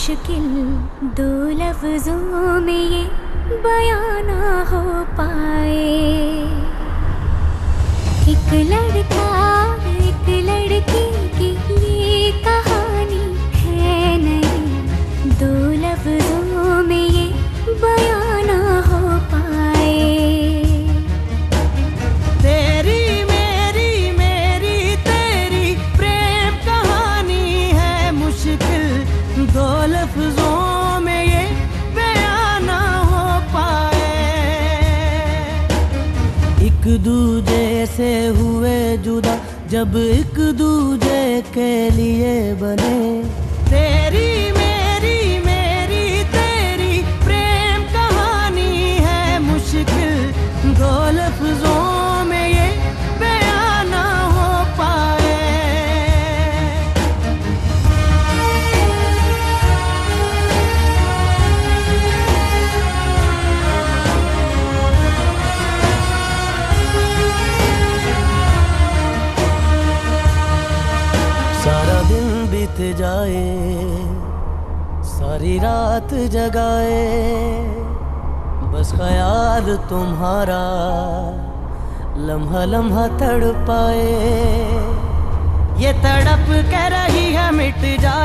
मुश्किल दो लफ्जों में ये बयाना हो पाए एक दूजे से हुए जुदा जब एक दूजे के लिए बने। जाए, सारी रात जगाए। बस ख्याल तुम्हारा, लम्हा लम्हा तड़ पाए ये तड़प कर रही है मिट जो